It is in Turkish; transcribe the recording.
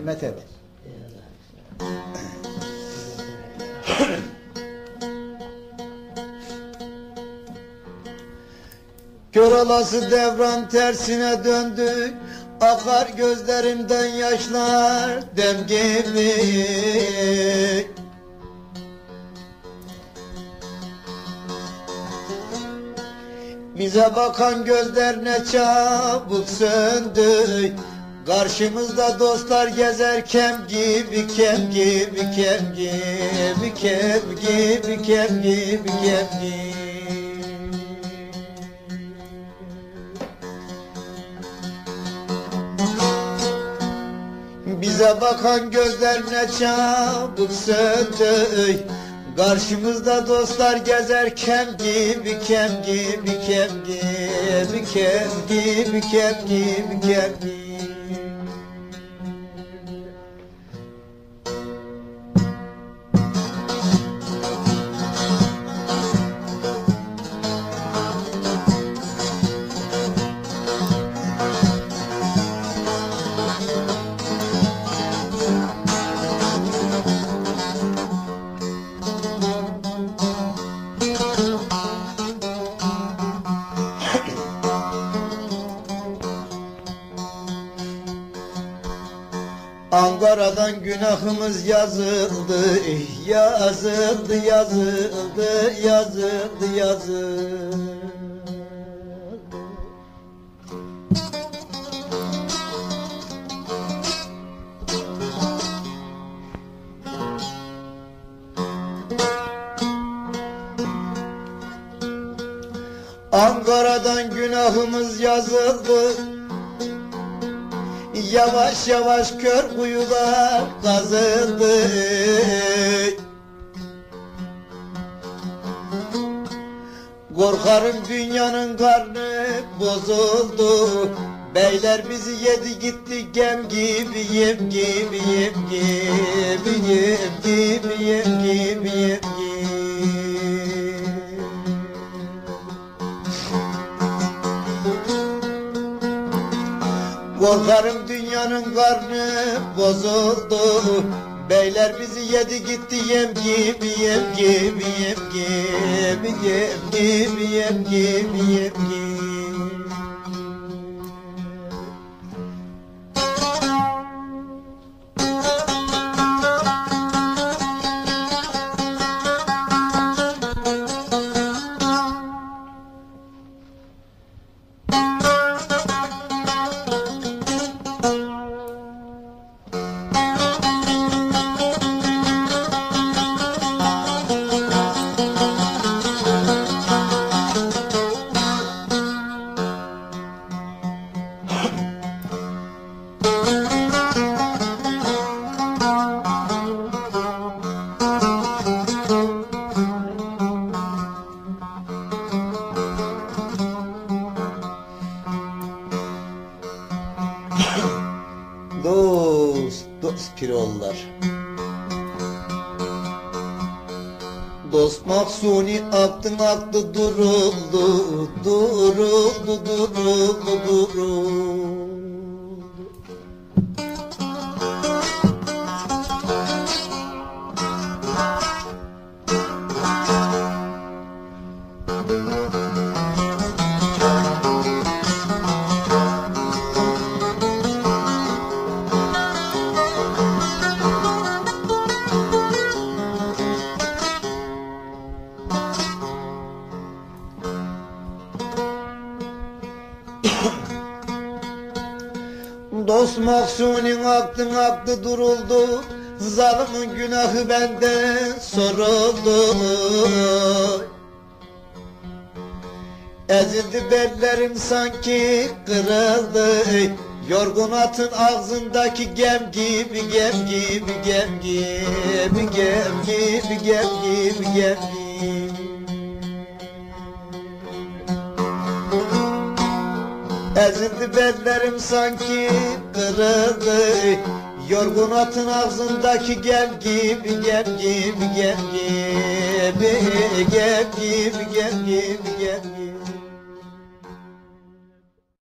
Himmet et. Kör olası devran tersine döndü Akar gözlerimden yaşlar dem gibi Bize bakan gözler ne çabuk söndü Karşımızda dostlar gezer kem gibi kem gibi kem gibi kem gibi kem gibi kem gibi. Bize bakan gözler ne çabuk söndü Karşımızda dostlar gezer kem gibi kem gibi kem gibi kem gibi kem gibi kem gibi Ankara'dan günahımız yazıldı, yazıldı, yazıldı, yazıldı, yazıldı. Ankara'dan günahımız yazıldı. Yavaş yavaş kör kuyular kazıldı. Korkarım dünyanın karnı bozuldu. Beyler bizi yedi gitti gem gibi yem gibi yem gibi yem gibi yem gibi yem gibi Korkarım dünyanın karnı bozuldu. Beyler bizi yedi gitti yem gibi yem gibi yem gibi yem gibi yem gibi yem gibi dost, pirollar. Dost mahsuni aktın aktı duruldu, duruldu, duruldu, duruldu. Thank you. Dost mahsunin aktın aktı duruldu. Zalimin günahı benden soruldu. Ezildi bellerim sanki kırıldı. Yorgun atın ağzındaki gem gibi gem gibi gem gibi gem gibi gem gibi gem gibi Ezildi bellerim sanki kırıldı. Yorgun atın ağzındaki gem gibi gem gibi gem gibi gem gibi gem gibi gem gibi